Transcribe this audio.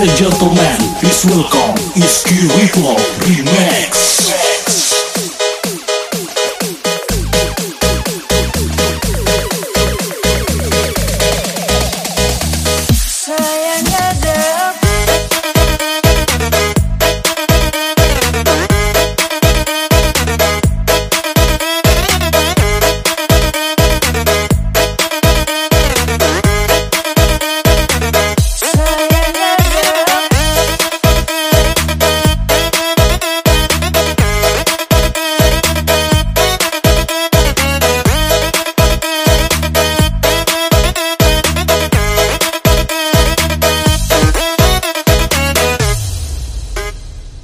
and gentlemen, please welcome Iski Ritual Remix.